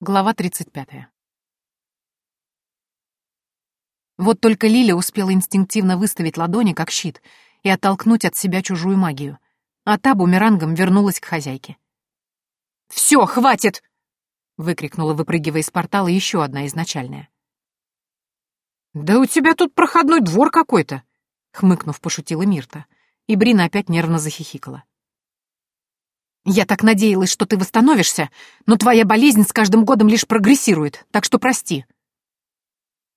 Глава 35. Вот только Лиля успела инстинктивно выставить ладони как щит и оттолкнуть от себя чужую магию, а та бумерангом вернулась к хозяйке. «Все, хватит!» — выкрикнула, выпрыгивая из портала, еще одна изначальная. «Да у тебя тут проходной двор какой-то!» — хмыкнув, пошутила Мирта, и Брина опять нервно захихикала. Я так надеялась, что ты восстановишься, но твоя болезнь с каждым годом лишь прогрессирует, так что прости».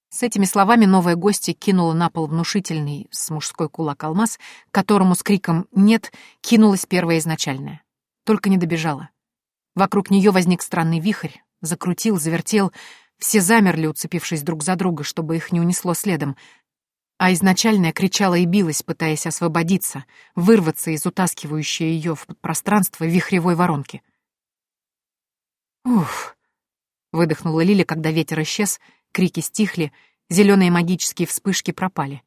С этими словами новая гостья кинула на пол внушительный с мужской кулак алмаз, которому с криком «нет» кинулась первая изначальная. Только не добежала. Вокруг нее возник странный вихрь, закрутил, завертел. Все замерли, уцепившись друг за друга, чтобы их не унесло следом, а изначальная кричала и билась, пытаясь освободиться, вырваться из утаскивающей ее в пространство вихревой воронки. «Уф!» — выдохнула Лиля, когда ветер исчез, крики стихли, зеленые магические вспышки пропали.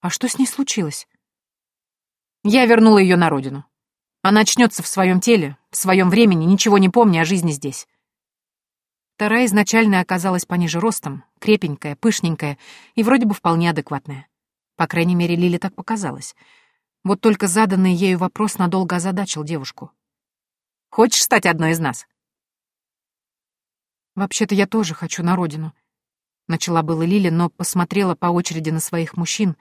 «А что с ней случилось?» «Я вернула ее на родину. Она очнется в своем теле, в своем времени, ничего не помня о жизни здесь. Вторая изначально оказалась пониже ростом, крепенькая, пышненькая и вроде бы вполне адекватная. По крайней мере, Лиле так показалось. Вот только заданный ею вопрос надолго озадачил девушку. «Хочешь стать одной из нас?» «Вообще-то я тоже хочу на родину», — начала было Лиля, но посмотрела по очереди на своих мужчин,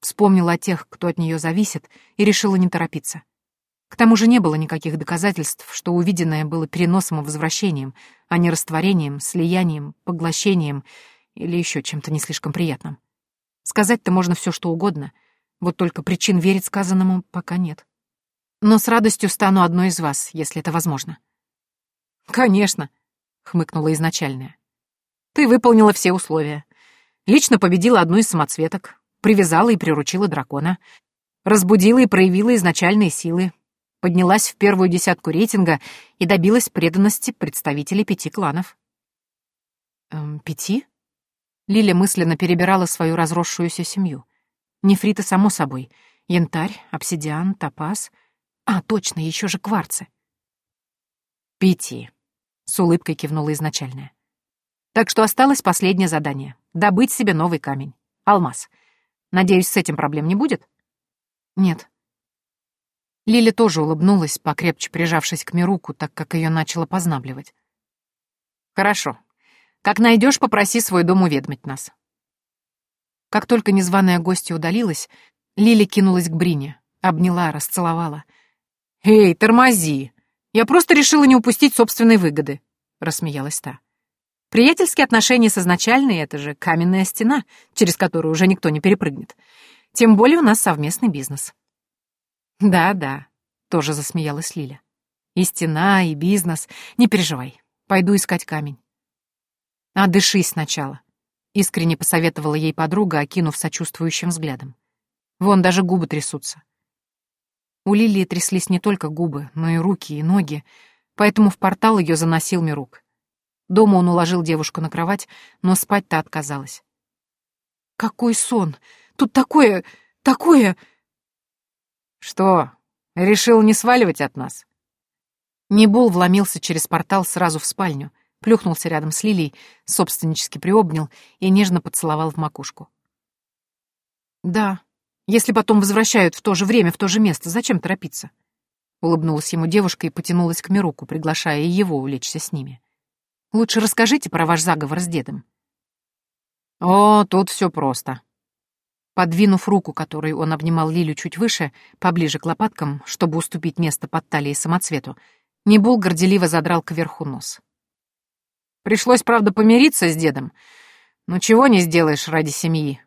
вспомнила о тех, кто от нее зависит, и решила не торопиться. К тому же не было никаких доказательств, что увиденное было переносом и возвращением, а не растворением, слиянием, поглощением или еще чем-то не слишком приятным. Сказать-то можно все, что угодно, вот только причин верить сказанному пока нет. Но с радостью стану одной из вас, если это возможно. «Конечно», — хмыкнула изначальная. «Ты выполнила все условия. Лично победила одну из самоцветок, привязала и приручила дракона, разбудила и проявила изначальные силы, поднялась в первую десятку рейтинга и добилась преданности представителей пяти кланов. Эм, пяти? Лиля мысленно перебирала свою разросшуюся семью. Нефриты, само собой. Янтарь, обсидиан, топаз. А, точно, еще же кварцы. Пяти. С улыбкой кивнула изначальная. Так что осталось последнее задание — добыть себе новый камень. Алмаз. Надеюсь, с этим проблем не будет? Нет. Лиля тоже улыбнулась, покрепче прижавшись к Мируку, так как ее начало познабливать. «Хорошо. Как найдешь, попроси свой дом уведомить нас». Как только незваная гостья удалилась, Лиля кинулась к Брине, обняла, расцеловала. «Эй, тормози! Я просто решила не упустить собственной выгоды», — рассмеялась та. «Приятельские отношения с изначальной — это же каменная стена, через которую уже никто не перепрыгнет. Тем более у нас совместный бизнес». «Да-да», — тоже засмеялась Лиля. «И стена, и бизнес. Не переживай. Пойду искать камень». «А дышись сначала», — искренне посоветовала ей подруга, окинув сочувствующим взглядом. «Вон даже губы трясутся». У Лилии тряслись не только губы, но и руки, и ноги, поэтому в портал ее заносил Мирук. Дома он уложил девушку на кровать, но спать-то отказалась. «Какой сон! Тут такое... такое...» «Что, решил не сваливать от нас?» Небул вломился через портал сразу в спальню, плюхнулся рядом с Лилией, собственнически приобнял и нежно поцеловал в макушку. «Да, если потом возвращают в то же время, в то же место, зачем торопиться?» Улыбнулась ему девушка и потянулась к Мируку, приглашая его улечься с ними. «Лучше расскажите про ваш заговор с дедом». «О, тут все просто», Подвинув руку, которой он обнимал Лилю чуть выше, поближе к лопаткам, чтобы уступить место под талией самоцвету, Небул горделиво задрал кверху нос. Пришлось, правда, помириться с дедом, но чего не сделаешь ради семьи.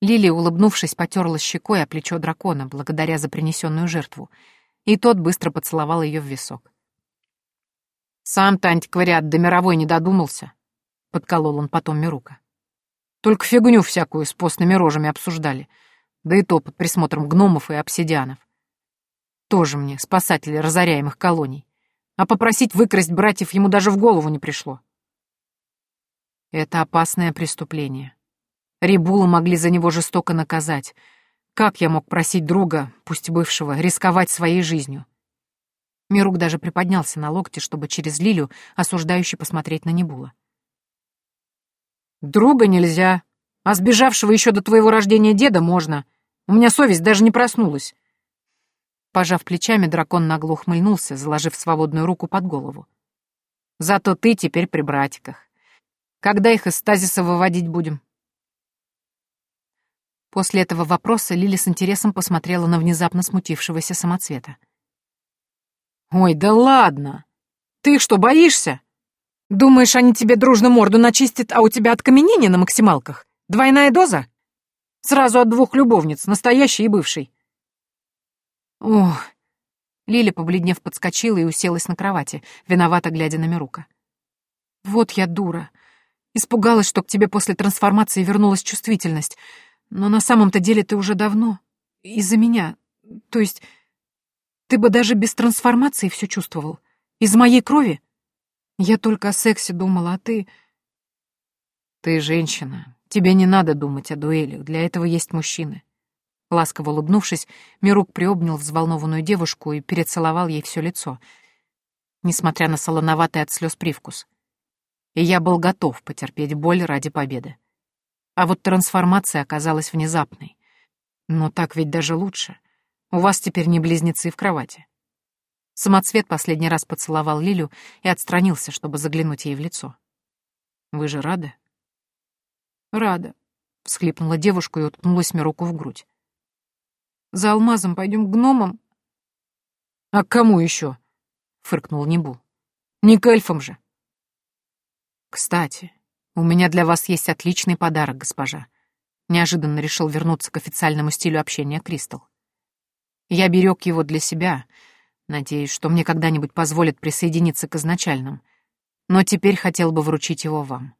Лилия, улыбнувшись, потерла щекой о плечо дракона, благодаря за принесенную жертву, и тот быстро поцеловал ее в висок. «Сам-то антиквариат до мировой не додумался», — подколол он потом Мирука. Только фигню всякую с постными рожами обсуждали. Да и то под присмотром гномов и обсидианов. Тоже мне спасатели разоряемых колоний. А попросить выкрасть братьев ему даже в голову не пришло. Это опасное преступление. Рибула могли за него жестоко наказать. Как я мог просить друга, пусть бывшего, рисковать своей жизнью? Мирук даже приподнялся на локте, чтобы через Лилю осуждающе посмотреть на Небула. «Друга нельзя, а сбежавшего еще до твоего рождения деда можно. У меня совесть даже не проснулась». Пожав плечами, дракон нагло ухмыльнулся, заложив свободную руку под голову. «Зато ты теперь при братиках. Когда их из стазиса выводить будем?» После этого вопроса Лили с интересом посмотрела на внезапно смутившегося самоцвета. «Ой, да ладно! Ты что, боишься? Думаешь, они тебе дружно морду начистят, а у тебя откаменение на максималках? Двойная доза? Сразу от двух любовниц, настоящей и бывшей». «Ох!» Лиля, побледнев, подскочила и уселась на кровати, виновато глядя на Мирука. «Вот я дура. Испугалась, что к тебе после трансформации вернулась чувствительность. Но на самом-то деле ты уже давно. Из-за меня. То есть ты бы даже без трансформации все чувствовал. Из моей крови. Я только о сексе думала, а ты... Ты женщина. Тебе не надо думать о дуэлях. Для этого есть мужчины. Ласково улыбнувшись, Мирук приобнял взволнованную девушку и перецеловал ей все лицо, несмотря на солоноватый от слез привкус. И я был готов потерпеть боль ради победы. А вот трансформация оказалась внезапной. Но так ведь даже лучше. У вас теперь не близнецы в кровати. Самоцвет последний раз поцеловал Лилю и отстранился, чтобы заглянуть ей в лицо. «Вы же рады?» «Рада», — всхлипнула девушка и уткнулась мне руку в грудь. «За алмазом пойдем к гномам?» «А к кому еще?» — фыркнул Небул. «Не к эльфам же». «Кстати, «У меня для вас есть отличный подарок, госпожа». Неожиданно решил вернуться к официальному стилю общения Кристал. Я берег его для себя, надеюсь, что мне когда-нибудь позволят присоединиться к изначальным, но теперь хотел бы вручить его вам.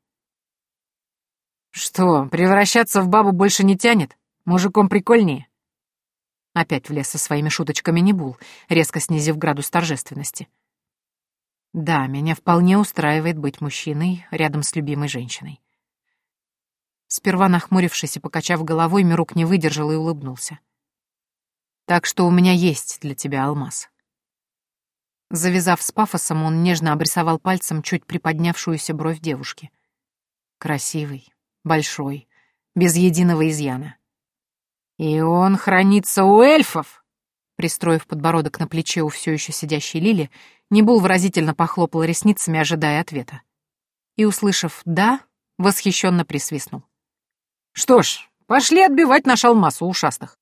«Что, превращаться в бабу больше не тянет? Мужиком прикольнее?» Опять влез со своими шуточками Небул, резко снизив градус торжественности. Да, меня вполне устраивает быть мужчиной рядом с любимой женщиной. Сперва нахмурившись и покачав головой, Мирук не выдержал и улыбнулся. Так что у меня есть для тебя алмаз. Завязав с пафосом, он нежно обрисовал пальцем чуть приподнявшуюся бровь девушки. Красивый, большой, без единого изъяна. «И он хранится у эльфов!» Пристроив подбородок на плече у все еще сидящей Лили, Небул выразительно похлопал ресницами, ожидая ответа. И, услышав «да», восхищенно присвистнул. «Что ж, пошли отбивать наш алмаз у ушастых».